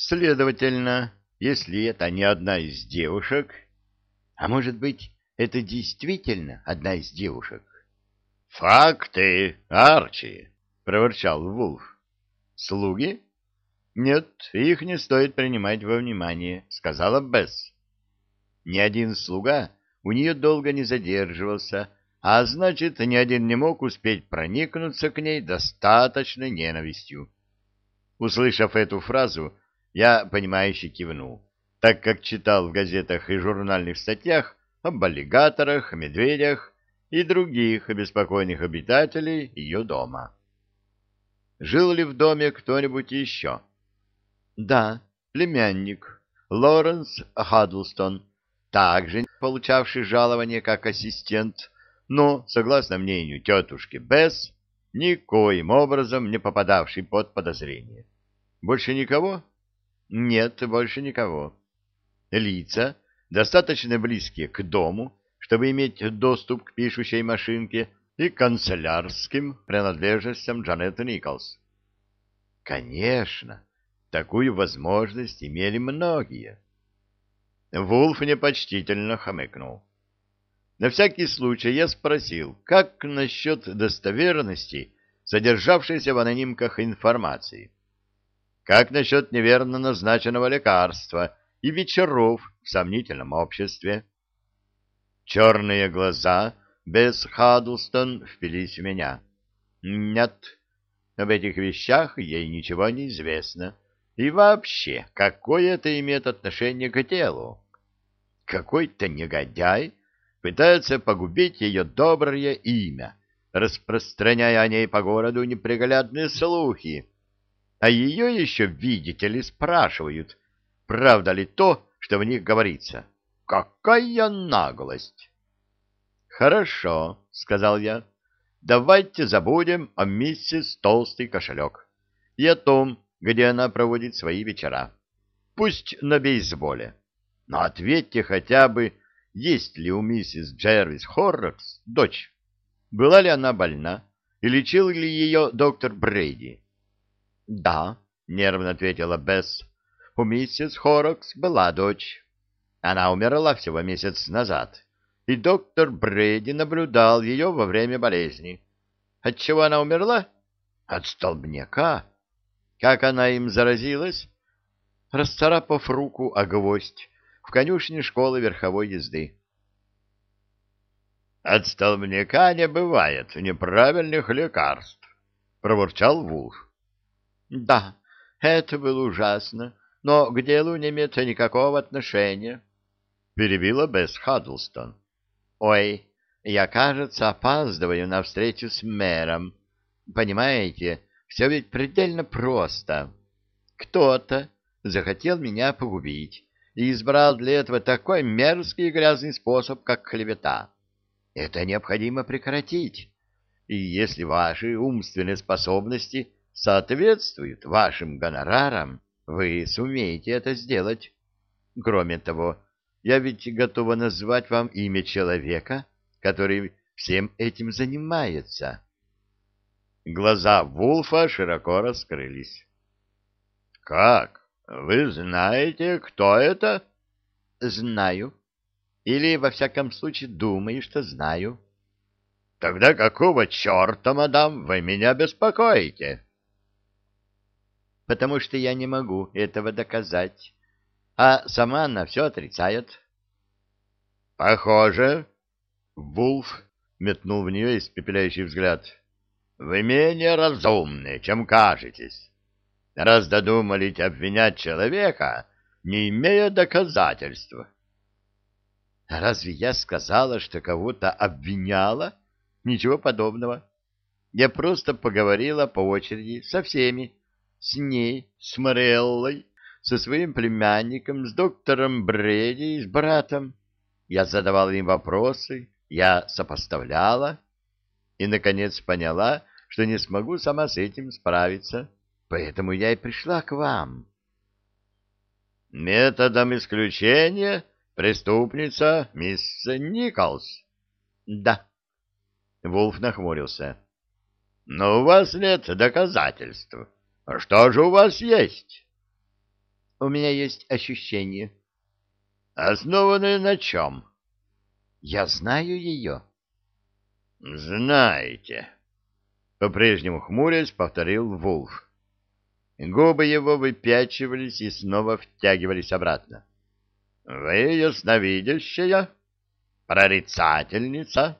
Следовательно, если это не одна из девушек, а может быть, это действительно одна из девушек? — Факты, Арчи! — проворчал Вулф. — Слуги? — Нет, их не стоит принимать во внимание, — сказала Бесс. Ни один слуга у нее долго не задерживался, а значит, ни один не мог успеть проникнуться к ней достаточной ненавистью. Услышав эту фразу, я, понимающе кивнул, так как читал в газетах и журнальных статьях об аллигаторах, медведях и других беспокойных обитателей ее дома. Жил ли в доме кто-нибудь еще? Да, племянник, Лоренс Хаддлстон, также получавший жалование как ассистент, но, согласно мнению тетушки Бесс, никоим образом не попадавший под подозрение. Больше никого? Нет, больше никого. Лица, достаточно близкие к дому, чтобы иметь доступ к пишущей машинке и канцелярским принадлежностям Джанет Николс. Конечно, такую возможность имели многие. Вулф непочтительно хмыкнул. На всякий случай я спросил, как насчет достоверности содержавшейся в анонимках информации. Как насчет неверно назначенного лекарства и вечеров в сомнительном обществе? Черные глаза без Хаддлстон впились в меня. Нет, об этих вещах ей ничего не известно. И вообще, какое это имеет отношение к делу? Какой-то негодяй пытается погубить ее доброе имя, распространяя о ней по городу неприглядные слухи, а ее еще, видите ли, спрашивают, правда ли то, что в них говорится. Какая наглость! Хорошо, сказал я. Давайте забудем о миссис Толстый кошелек и о том, где она проводит свои вечера. Пусть на бейсболе. Но ответьте хотя бы, есть ли у миссис Джервис Хоррокс дочь? Была ли она больна? И лечил ли ее доктор Брейди? — Да, — нервно ответила Бесс. — У миссис Хорокс была дочь. Она умерла всего месяц назад, и доктор Брэди наблюдал ее во время болезни. От чего она умерла? От столбняка. Как она им заразилась? Расцарапав руку о гвоздь в конюшне школы верховой езды. «От столбняка не бывает неправильных лекарств», — проворчал Вулф. Да, это было ужасно, но к делу не имеет никакого отношения. Перебила Бесс Хаддлстон. Ой, я, кажется, опаздываю на встречу с мэром. Понимаете, все ведь предельно просто. Кто-то захотел меня погубить и избрал для этого такой мерзкий и грязный способ, как клевета. Это необходимо прекратить. И если ваши умственные способности соответствует вашим гонорарам, вы сумеете это сделать. Кроме того, я ведь готова назвать вам имя человека, который всем этим занимается. Глаза Вулфа широко раскрылись. — Как? Вы знаете, кто это? — Знаю. Или, во всяком случае, думаю, что знаю. — Тогда какого черта, мадам, вы меня беспокоите? — потому что я не могу этого доказать, а сама она все отрицает. — Похоже, — Вулф метнул в нее испепеляющий взгляд, — вы менее разумны, чем кажетесь. Раз додумались обвинять человека, не имея доказательств. — Разве я сказала, что кого-то обвиняла? Ничего подобного. Я просто поговорила по очереди со всеми, с ней, с Мореллой, со своим племянником, с доктором Бреди и с братом. Я задавала им вопросы, я сопоставляла и, наконец, поняла, что не смогу сама с этим справиться, поэтому я и пришла к вам. Методом исключения преступница мисс Николс. Да. Вулф нахмурился. Но у вас нет доказательств. А что же у вас есть? у меня есть ощущение. Основанное на чем? Я знаю ее. Знаете. По-прежнему хмурясь, повторил Вулф. Губы его выпячивались и снова втягивались обратно. Вы ясновидящая? Прорицательница?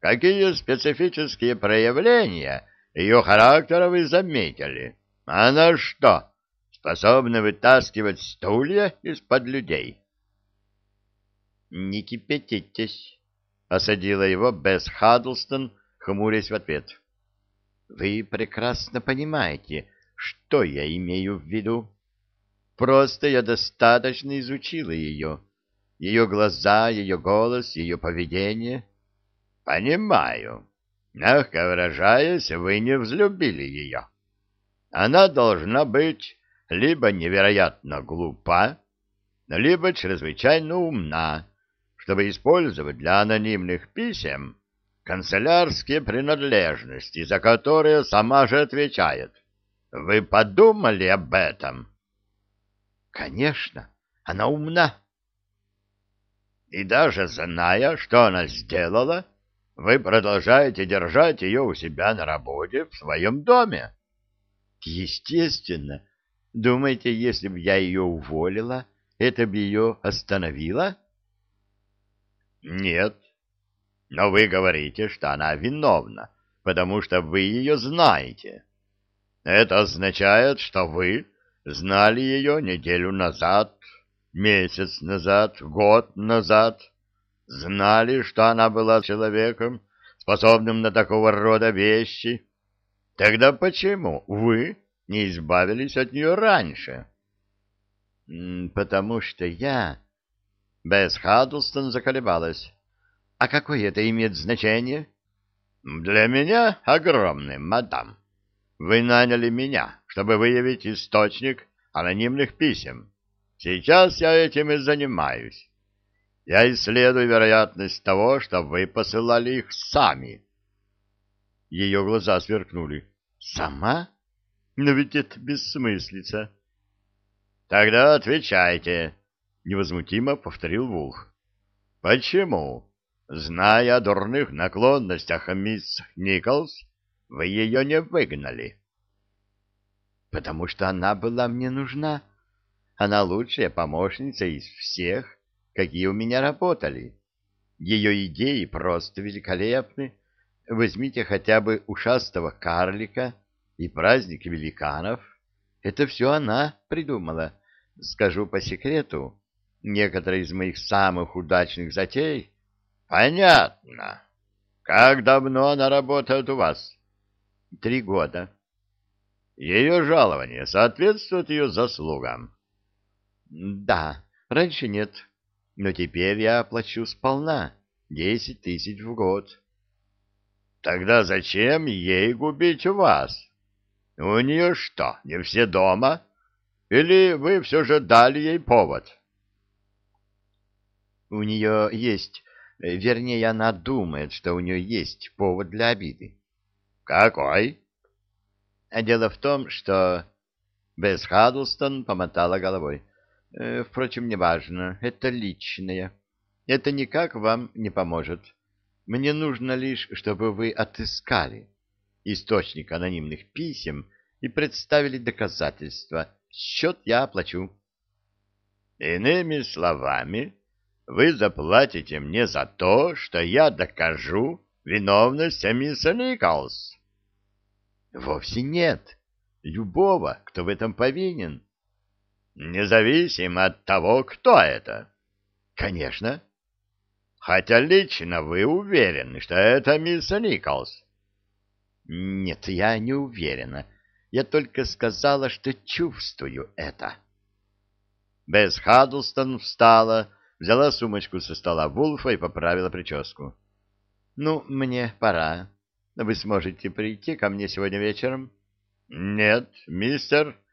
Какие специфические проявления ее характера вы заметили? Она что, способна вытаскивать стулья из-под людей? — Не кипятитесь, — осадила его Бесс Хаддлстон, хмурясь в ответ. — Вы прекрасно понимаете, что я имею в виду. Просто я достаточно изучила ее. Ее глаза, ее голос, ее поведение. — Понимаю. Мягко выражаясь, вы не взлюбили ее. Она должна быть либо невероятно глупа, либо чрезвычайно умна, чтобы использовать для анонимных писем канцелярские принадлежности, за которые сама же отвечает. Вы подумали об этом? Конечно, она умна. И даже зная, что она сделала, вы продолжаете держать ее у себя на работе в своем доме. Естественно. Думаете, если бы я ее уволила, это бы ее остановило? Нет. Но вы говорите, что она виновна, потому что вы ее знаете. Это означает, что вы знали ее неделю назад, месяц назад, год назад, знали, что она была человеком, способным на такого рода вещи. Тогда почему вы не избавились от нее раньше? — Потому что я Бесс Хаддлстон заколебалась. «А какое это имеет значение?» «Для меня огромное, мадам. Вы наняли меня, чтобы выявить источник анонимных писем. Сейчас я этим и занимаюсь. Я исследую вероятность того, что вы посылали их сами». Ее глаза сверкнули. «Сама? Но ведь это бессмыслица». «Тогда отвечайте» невозмутимо повторил Вулф. Почему, зная о дурных наклонностях мисс Николс, вы ее не выгнали? Потому что она была мне нужна. Она лучшая помощница из всех, какие у меня работали. Ее идеи просто великолепны. Возьмите хотя бы ушастого карлика и праздник великанов. Это все она придумала. Скажу по секрету, некоторые из моих самых удачных затей. Понятно. Как давно она работает у вас? Три года. Ее жалование соответствует ее заслугам? Да, раньше нет, но теперь я плачу сполна, десять тысяч в год. Тогда зачем ей губить вас? У нее что, не все дома? Или вы все же дали ей повод? У нее есть, э, вернее, она думает, что у нее есть повод для обиды. Какой? А дело в том, что... Бесс Хаддлстон помотала головой. Э, впрочем, неважно, это личное. Это никак вам не поможет. Мне нужно лишь, чтобы вы отыскали источник анонимных писем и представили доказательства. Счет я оплачу. Иными словами, вы заплатите мне за то, что я докажу виновность мисса Николс. Вовсе нет. Любого, кто в этом повинен. Независимо от того, кто это. Конечно. Хотя лично вы уверены, что это мисс Николс. Нет, я не уверена. Я только сказала, что чувствую это. Бесс Хаддлстон встала, взяла сумочку со стола Вулфа и поправила прическу. — Ну, мне пора. Вы сможете прийти ко мне сегодня вечером? — Нет, мистер. —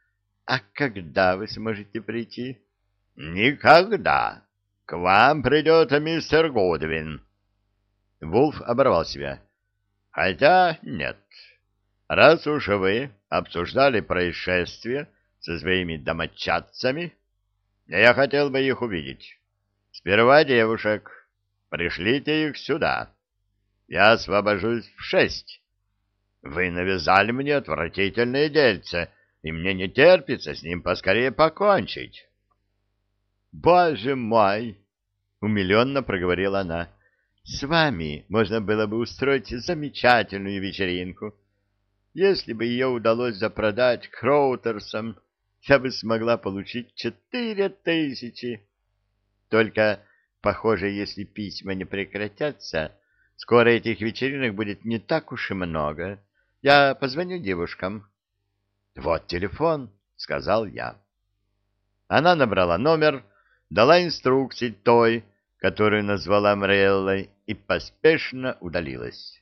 А когда вы сможете прийти? — Никогда. К вам придет мистер Годвин. Вулф оборвал себя. — Хотя нет. Раз уж вы обсуждали происшествие со своими домочадцами? Я хотел бы их увидеть. Сперва девушек. Пришлите их сюда. Я освобожусь в шесть. Вы навязали мне отвратительное дельце, и мне не терпится с ним поскорее покончить. — Боже мой! — умиленно проговорила она. — С вами можно было бы устроить замечательную вечеринку. Если бы ее удалось запродать Кроутерсам, я бы смогла получить четыре тысячи. Только, похоже, если письма не прекратятся, скоро этих вечеринок будет не так уж и много. Я позвоню девушкам. — Вот телефон, — сказал я. Она набрала номер, дала инструкции той, которую назвала Мреллой, и поспешно удалилась.